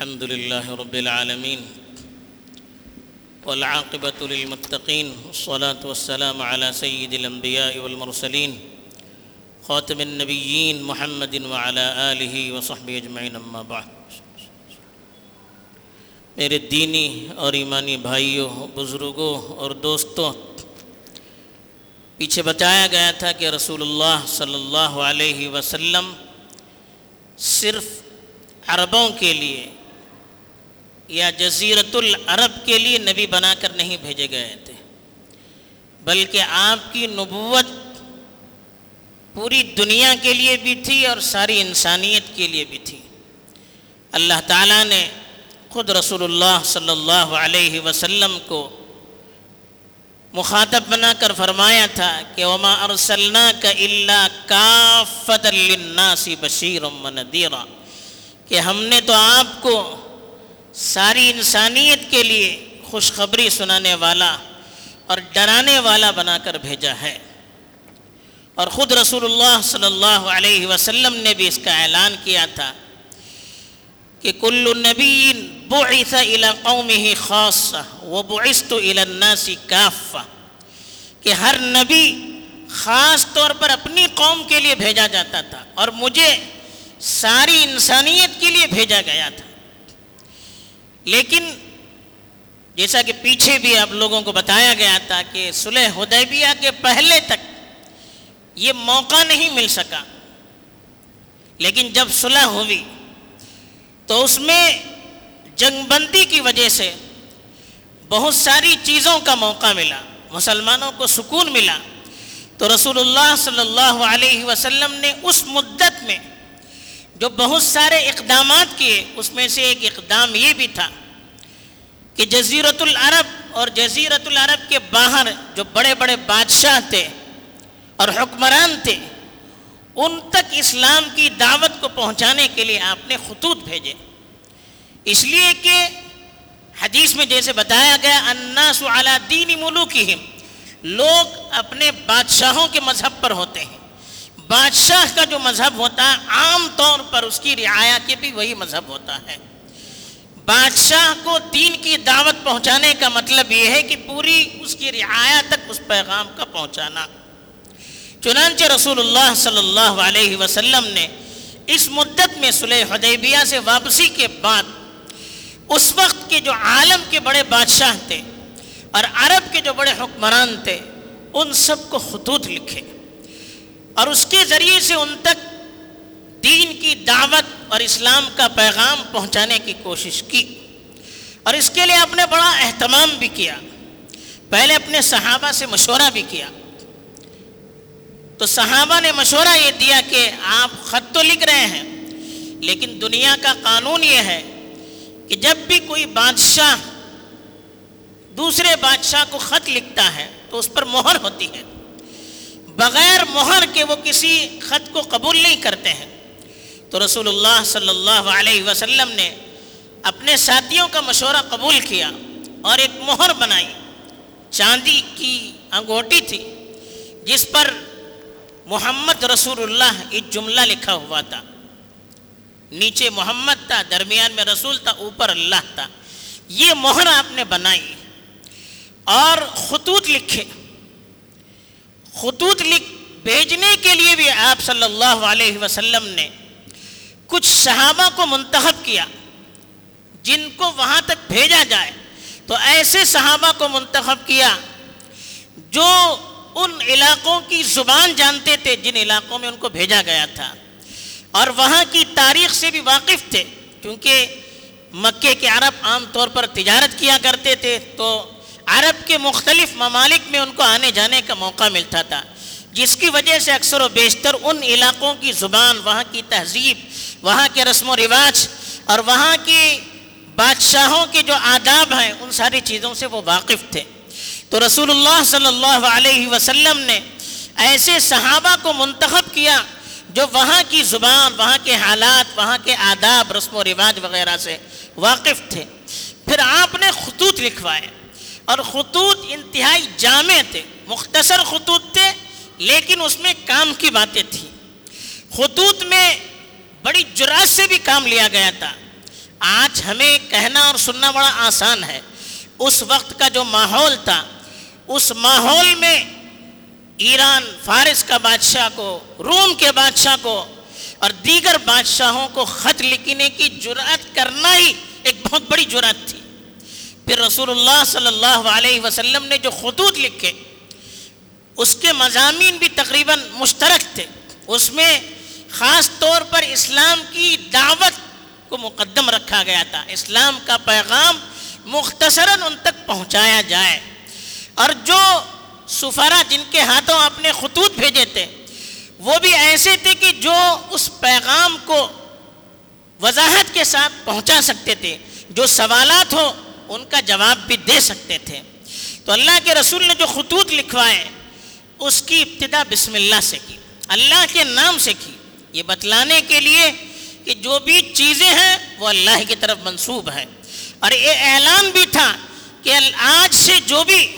الحمد لله رب العالمين والعاقبة للمتقين والصلاة والسلام على سيد الأنبياء والمرسلين خاتم النبيين محمد وعلى آله وصحبه أجمعين، أما بعد. میرے دینی اور ایمانی بھائیوں، بزرگوں اور دوستوں، پیچھے بتایا گیا تھا کہ رسول اللہ صلی اللہ علیہ وسلم صرف عربوں کے لیے یا جزیرت العرب کے لیے نبی بنا کر نہیں بھیجے گئے تھے، بلکہ آپ کی نبوت پوری دنیا کے لیے بھی تھی اور ساری انسانیت کے لیے بھی تھی۔ اللہ تعالیٰ نے خود رسول اللہ صلی اللہ علیہ وسلم کو مخاطب بنا کر فرمایا تھا کہ وما ارسلنا کا اللہ کافت للناس بشیر و ندیرا کہ ہم نے تو آپ کو ساری انسانیت کے لیے خوشخبری سنانے والا اور ڈرانے والا بنا کر بھیجا ہے۔ اور خود رسول اللہ صلی اللہ علیہ وسلم نے بھی اس کا اعلان کیا تھا کہ کل نبی بعث الى قومه خاصہ وبعثت الى الناس کافہ، کہ ہر نبی خاص طور پر اپنی قوم کے لیے بھیجا جاتا تھا اور مجھے ساری انسانیت کے لیے بھیجا گیا تھا۔ لیکن جیسا کہ پیچھے بھی آپ لوگوں کو بتایا گیا تھا کہ صلح حدیبیہ کے پہلے تک یہ موقع نہیں مل سکا۔ لیکن جب صلح ہوئی تو اس میں جنگ بندی کی وجہ سے بہت ساری چیزوں کا موقع ملا، مسلمانوں کو سکون ملا۔ تو رسول اللہ صلی اللہ علیہ وسلم نے اس مدت میں جو بہت سارے اقدامات کیے، اس میں سے ایک اقدام یہ بھی تھا کہ جزیرت العرب اور جزیرت العرب کے باہر جو بڑے بڑے بادشاہ تھے اور حکمران تھے، ان تک اسلام کی دعوت کو پہنچانے کے لیے آپ نے خطوط بھیجے۔ اس لیے کہ حدیث میں جیسے بتایا گیا، الناس علی دین ملوکہم، لوگ اپنے بادشاہوں کے مذہب پر ہوتے ہیں۔ بادشاہ کا جو مذہب ہوتا ہے، عام طور پر اس کی رعایا کے بھی وہی مذہب ہوتا ہے۔ بادشاہ کو دین کی دعوت پہنچانے کا مطلب یہ ہے کہ پوری اس کی رعایا تک اس پیغام کا پہنچانا۔ چنانچہ رسول اللہ صلی اللہ علیہ وسلم نے اس مدت میں صلح حدیبیہ سے واپسی کے بعد اس وقت کے جو عالم کے بڑے بادشاہ تھے اور عرب کے جو بڑے حکمران تھے، ان سب کو خطوط لکھے۔ اور اس کے ذریعے سے ان تک دین کی دعوت اور اسلام کا پیغام پہنچانے کی کوشش کی اور اس کے لیے آپ نے بڑا اہتمام بھی کیا۔ پہلے اپنے صحابہ سے مشورہ بھی کیا۔ تو صحابہ نے مشورہ یہ دیا کہ آپ خط تو لکھ رہے ہیں، لیکن دنیا کا قانون یہ ہے کہ جب بھی کوئی بادشاہ دوسرے بادشاہ کو خط لکھتا ہے تو اس پر مہر ہوتی ہے۔ بغیر مہر کے وہ کسی خط کو قبول نہیں کرتے ہیں۔ تو رسول اللہ صلی اللہ علیہ وسلم نے اپنے ساتھیوں کا مشورہ قبول کیا اور ایک مہر بنائی۔ چاندی کی انگوٹی تھی جس پر محمد رسول اللہ ایک جملہ لکھا ہوا تھا۔ نیچے محمد تھا، درمیان میں رسول تھا، اوپر اللہ تھا۔ یہ مہر آپ نے بنائی اور خطوط لکھے۔ خطوط لکھ بھیجنے کے لیے بھی آپ صلی اللہ علیہ وسلم نے کچھ صحابہ کو منتخب کیا، جن کو وہاں تک بھیجا جائے۔ تو ایسے صحابہ کو منتخب کیا جو ان علاقوں کی زبان جانتے تھے، جن علاقوں میں ان کو بھیجا گیا تھا۔ اور وہاں کی تاریخ سے بھی واقف تھے، کیونکہ مکے کے عرب عام طور پر تجارت کیا کرتے تھے، تو عرب کے مختلف ممالک میں ان کو آنے جانے کا موقع ملتا تھا، جس کی وجہ سے اکثر و بیشتر ان علاقوں کی زبان، وہاں کی تہذیب، وہاں کے رسم و رواج اور وہاں کی بادشاہوں کے جو آداب ہیں، ان ساری چیزوں سے وہ واقف تھے۔ تو رسول اللہ صلی اللہ علیہ وسلم نے ایسے صحابہ کو منتخب کیا جو وہاں کی زبان، وہاں کے حالات، وہاں کے آداب، رسم و رواج وغیرہ سے واقف تھے۔ پھر آپ نے خطوط لکھوائے۔ اور خطوط انتہائی جامع تھے، مختصر خطوط تھے، لیکن اس میں کام کی باتیں تھیں۔ خطوط میں بڑی جرات سے بھی کام لیا گیا تھا۔ آج ہمیں کہنا اور سننا بڑا آسان ہے۔ اس وقت کا جو ماحول تھا، اس ماحول میں ایران فارس کا بادشاہ کو، روم کے بادشاہ کو اور دیگر بادشاہوں کو خط لکھنے کی جرات کرنا ہی ایک بہت بڑی جرات تھی۔ پھر رسول اللہ صلی اللہ علیہ وسلم نے جو خطوط لکھے، اس کے مضامین بھی تقریباً مشترک تھے۔ اس میں خاص طور پر اسلام کی دعوت کو مقدم رکھا گیا تھا۔ اسلام کا پیغام مختصراً ان تک پہنچایا جائے۔ اور جو سفارا جن کے ہاتھوں اپنے خطوط بھیجے تھے، وہ بھی ایسے تھے کہ جو اس پیغام کو وضاحت کے ساتھ پہنچا سکتے تھے۔ جو سوالات ہو ان کا جواب بھی دے سکتے تھے۔ تو اللہ کے رسول نے جو خطوط لکھوائے، اس کی ابتدا بسم اللہ سے کی، اللہ کے نام سے کی۔ یہ بتلانے کے لیے کہ جو بھی چیزیں ہیں، وہ اللہ کی طرف منسوب ہے اور یہ اعلان بھی تھا کہ آج سے جو بھی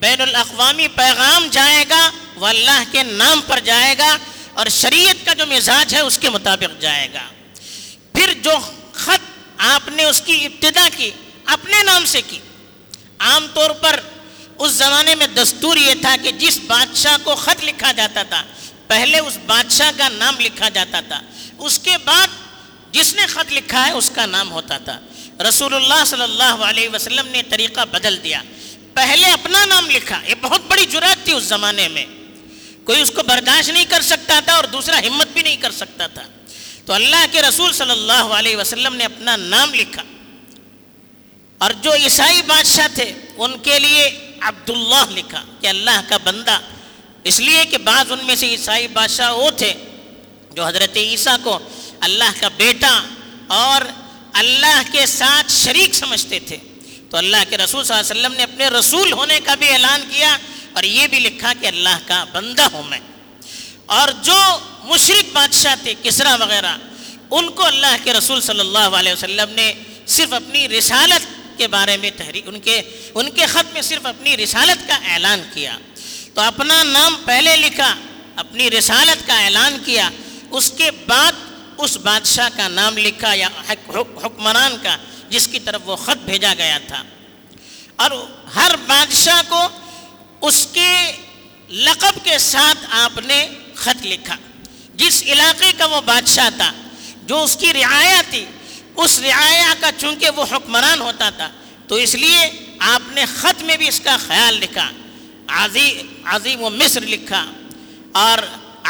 بین الاقوامی پیغام جائے گا، وہ اللہ کے نام پر جائے گا اور شریعت کا جو مزاج ہے، اس کے مطابق جائے گا۔ پھر جو خط آپ نے اس کی ابتدا کی اپنے نام سے کی۔ عام طور پر اس زمانے میں دستور یہ تھا کہ جس بادشاہ کو خط لکھا جاتا تھا، پہلے اس بادشاہ کا نام لکھا جاتا تھا۔ اس کے بعد جس نے خط لکھا ہے، اس کا نام ہوتا تھا۔ رسول اللہ صلی اللہ علیہ وسلم نے طریقہ بدل دیا۔ پہلے اپنا نام لکھا۔ یہ بہت بڑی جرات تھی اس زمانے میں۔ کوئی اس کو برداشت نہیں کر سکتا تھا اور دوسرا ہمت بھی نہیں کر سکتا تھا۔ تو اللہ کے رسول صلی اللہ علیہ وسلم نے اپنا نام لکھا۔ اور جو عیسائی بادشاہ تھے، ان کے لیے عبداللہ لکھا کہ اللہ کا بندہ۔ اس لیے کہ بعض ان میں سے عیسائی بادشاہ وہ تھے جو حضرت عیسیٰ کو اللہ کا بیٹا اور اللہ کے ساتھ شریک سمجھتے تھے۔ تو اللہ کے رسول صلی اللہ علیہ وسلم نے اپنے رسول ہونے کا بھی اعلان کیا اور یہ بھی لکھا کہ اللہ کا بندہ ہوں میں۔ اور جو مشرق بادشاہ تھے، کسرا وغیرہ، ان کو اللہ کے رسول صلی اللہ علیہ وسلم نے صرف اپنی رسالت کے بارے میں تحریک ان کے ان کے خط میں صرف اپنی رسالت کا اعلان کیا۔ تو اپنا نام پہلے لکھا، اپنی رسالت کا اعلان کیا، اس کے بعد اس بادشاہ کا نام لکھا یا حکمران کا، جس کی طرف وہ خط بھیجا گیا تھا۔ اور ہر بادشاہ کو اس کے لقب کے ساتھ آپ نے خط لکھا۔ جس علاقے کا وہ بادشاہ تھا، جو اس کی رعایا تھی اس رعایا کا چونکہ وہ حکمران ہوتا تھا، تو اس لیے آپ نے خط میں بھی اس کا خیال لکھا عظیم عظیم و مصر لکھا اور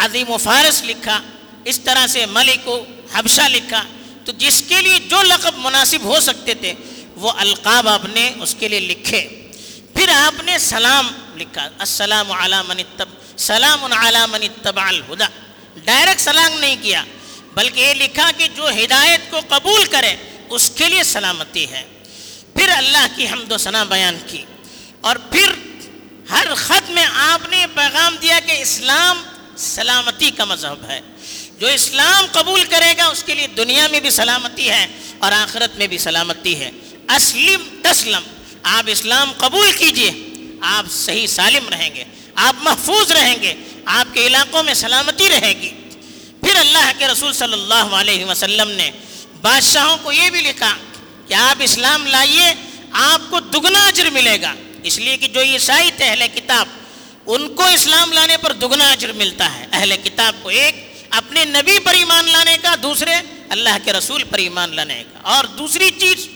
عظیم و فارس لکھا، اس طرح سے ملک و حبشہ لکھا۔ تو جس کے لیے جو لقب مناسب ہو سکتے تھے، وہ القاب آپ نے اس کے لیے لکھے۔ پھر آپ نے سلام لکھا، السلام من اتب، سلام من اتبع الہدا ڈائریکٹ سلام نہیں کیا بلکہ یہ لکھا کہ جو ہدایت کو قبول کرے، اس کے لیے سلامتی ہے۔ پھر اللہ کی حمد و ثنا بیان کی۔ اور پھر ہر خط میں آپ نے پیغام دیا کہ اسلام سلامتی کا مذہب ہے۔ جو اسلام قبول کرے گا، اس کے لیے دنیا میں بھی سلامتی ہے اور آخرت میں بھی سلامتی ہے۔ اسلم تسلم، آپ اسلام قبول کیجیے، آپ صحیح سالم رہیں گے، آپ محفوظ رہیں گے، آپ کے علاقوں میں سلامتی رہے گی۔ پھر اللہ کے رسول صلی اللہ علیہ وسلم نے بادشاہوں کو یہ بھی لکھا کہ آپ اسلام لائیے، آپ کو دگنا اجر ملے گا۔ اس لیے کہ جو عیسائی تھے اہل کتاب، ان کو اسلام لانے پر دگنا اجر ملتا ہے۔ اہل کتاب کو ایک اپنے نبی پر ایمان لانے کا، دوسرے اللہ کے رسول پر ایمان لانے کا۔ اور دوسری چیز،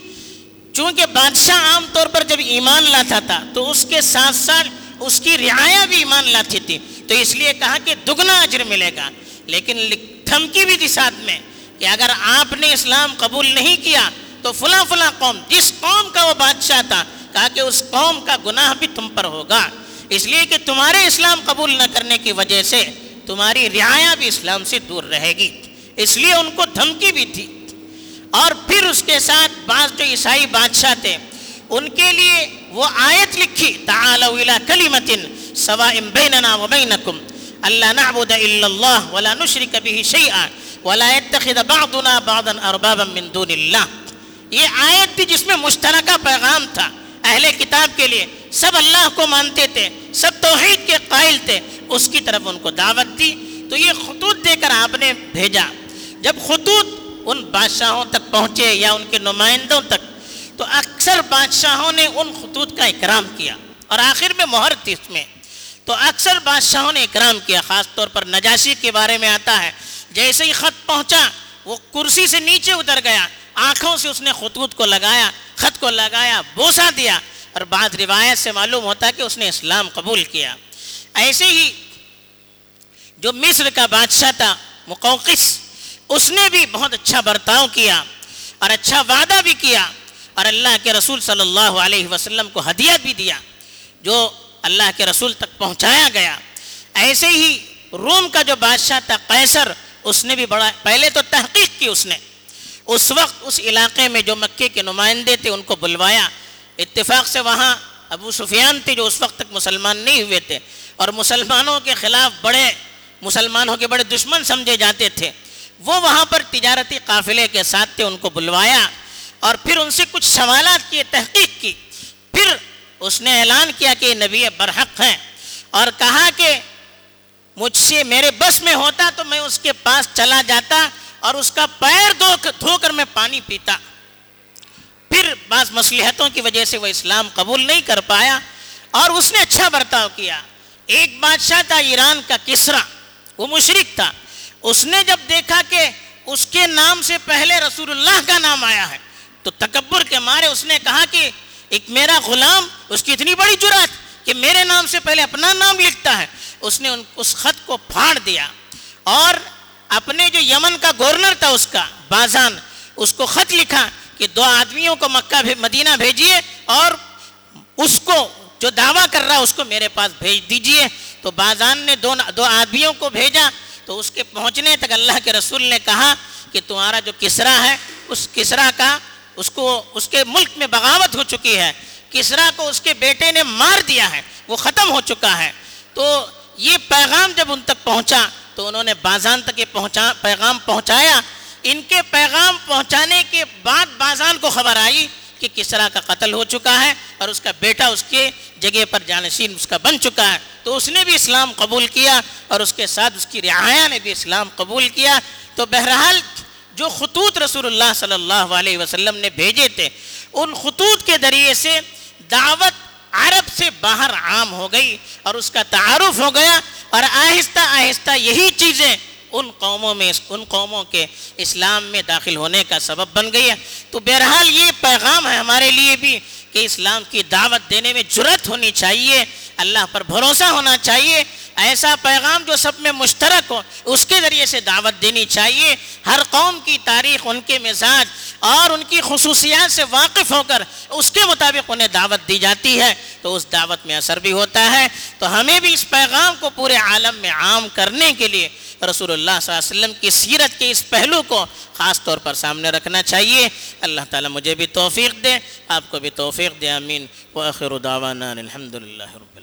چونکہ بادشاہ عام طور پر جب ایمان لاتا تھا، تو اس کے ساتھ ساتھ اس کی رعایا بھی ایمان لاتی تھی۔ تو اس لیے کہا کہ دگنا اجر ملے گا۔ لیکن دھمکی بھی تھی ساتھ میں کہ اگر آپ نے اسلام قبول نہیں کیا تو فلاں فلاں قوم، جس قوم کا وہ بادشاہ تھا، کہا کہ اس قوم کا گناہ بھی تم پر ہوگا۔ اس لیے کہ تمہارے اسلام قبول نہ کرنے کی وجہ سے تمہاری رعایا بھی اسلام سے دور رہے گی۔ اس لیے ان کو دھمکی بھی تھی۔ اور پھر اس کے ساتھ بعض جو عیسائی بادشاہ تھے، ان کے لیے وہ آیت لکھی، تعالوا الى کلمت سواء بیننا و بینکم۔ اللہ نعبد الا اللہ ولا نشرک به شیئا ولا يتخذ بعضنا بعضا اربابا من دون اللہ یہ آیت تھی جس میں مشترکہ پیغام تھا، اہل کتاب کے لیے، سب اللہ کو مانتے تھے، سب توحید کے قائل تھے، اس کی طرف ان کو دعوت دی۔ تو یہ خطوط دے کر آپ نے بھیجا۔ جب خطوط ان بادشاہوں تک پہنچے یا ان کے نمائندوں تک، تو اکثر بادشاہوں نے ان خطوط کا اکرام کیا۔ اور آخر میں مہر تھی اس میں۔ تو اکثر بادشاہوں نے اکرام کیا، خاص طور پر نجاشی کے بارے میں آتا ہے۔ جیسے ہی خط پہنچا، وہ کرسی سے نیچے اتر گیا۔ آنکھوں سے اس نے خطوط کو لگایا، خط کو لگایا بوسا دیا۔ اور بعض روایت سے معلوم ہوتا کہ اس نے اسلام قبول کیا۔ ایسے ہی جو مصر کا بادشاہ تھا، مقوقس، اس نے بھی بہت اچھا برتاؤ کیا اور اچھا وعدہ بھی کیا۔ اور اللہ کے رسول صلی اللہ علیہ وسلم کو ہدیہ بھی دیا، جو اللہ کے رسول تک پہنچایا گیا۔ ایسے ہی روم کا جو بادشاہ تھا قیصر، اس نے بھی بڑا، پہلے تو تحقیق کی اس نے۔ اس وقت اس علاقے میں جو مکے کے نمائندے تھے، ان کو بلوایا۔ اتفاق سے وہاں ابو سفیان تھے جو اس وقت تک مسلمان نہیں ہوئے تھے۔ اور مسلمانوں کے خلاف بڑے، مسلمانوں کے بڑے دشمن سمجھے جاتے تھے۔ وہ وہاں پر تجارتی قافلے کے ساتھ تھے، ان کو بلوایا۔ اور پھر ان سے کچھ سوالات کیے، تحقیق کی۔ پھر اس نے اعلان کیا کہ نبی برحق ہیں اور کہا کہ مجھ سے میرے بس میں ہوتا تو میں اس کے پاس چلا جاتا اور اس کا پیر دھو دھو کر میں پانی پیتا۔ پھر بعض مصلحتوں کی وجہ سے وہ اسلام قبول نہیں کر پایا اور اس نے اچھا برتاؤ کیا۔ ایک بادشاہ تھا ایران کا کسرا، وہ مشرق تھا۔ اس نے جب دیکھا کہ اس کے نام سے پہلے رسول اللہ کا نام آیا ہے تو تکبر کے مارے اس نے کہا کہ ایک میرا غلام، اس کی اتنی بڑی جرات کہ میرے نام سے پہلے اپنا نام لکھتا ہے۔ اس نے ان، اس خط کو پھاڑ دیا۔ اور اپنے جو یمن کا گورنر تھا، اس کا بازان، اس کو خط لکھا کہ دو آدمیوں کو مکہ مدینہ بھیجیے اور اس کو جو دعویٰ کر رہا اس کو میرے پاس بھیج دیجیے تو بازان نے دو دو آدمیوں کو بھیجا۔ تو اس کے پہنچنے تک اللہ کے رسول نے کہا کہ تمہارا جو کسرا ہے، اس کسرا کا اس کو اس کے ملک میں بغاوت ہو چکی ہے، کسرا کو اس کے بیٹے نے مار دیا ہے، وہ ختم ہو چکا ہے۔ تو یہ پیغام جب ان تک پہنچا، تو انہوں نے بازان تک یہ پہنچا، پیغام پہنچایا۔ ان کے پیغام پہنچانے کے بعد بازان کو خبر آئی کہ کسرا کا قتل ہو چکا ہے اور اس کا بیٹا اس کے جگہ پر جانشین اس کا بن چکا ہے۔ تو اس نے بھی اسلام قبول کیا اور اس کے ساتھ اس کی رعایا نے بھی اسلام قبول کیا۔ تو بہرحال جو خطوط رسول اللہ صلی اللہ علیہ وسلم نے بھیجے تھے، ان خطوط کے ذریعے سے دعوت عرب سے باہر عام ہو گئی اور اس کا تعارف ہو گیا اور آہستہ آہستہ یہی چیزیں ان قوموں میں، ان قوموں کے اسلام میں داخل ہونے کا سبب بن گئی ہے۔ تو بہرحال یہ پیغام ہے ہمارے لیے بھی کہ اسلام کی دعوت دینے میں جرت ہونی چاہیے، اللہ پر بھروسہ ہونا چاہیے، ایسا پیغام جو سب میں مشترک ہو، اس کے ذریعے سے دعوت دینی چاہیے۔ ہر قوم کی تاریخ، ان کے مزاج اور ان کی خصوصیات سے واقف ہو کر اس کے مطابق انہیں دعوت دی جاتی ہے۔ تو اس دعوت میں اثر بھی ہوتا ہے۔ تو ہمیں بھی اس پیغام کو پورے عالم میں عام کرنے کے لیے رسول اللہ صلی اللہ علیہ وسلم کی سیرت کے اس پہلو کو خاص طور پر سامنے رکھنا چاہیے۔ اللہ تعالیٰ مجھے بھی توفیق دے، آپ کو بھی توفیق دے امین و دعوانا الحمد للہ رب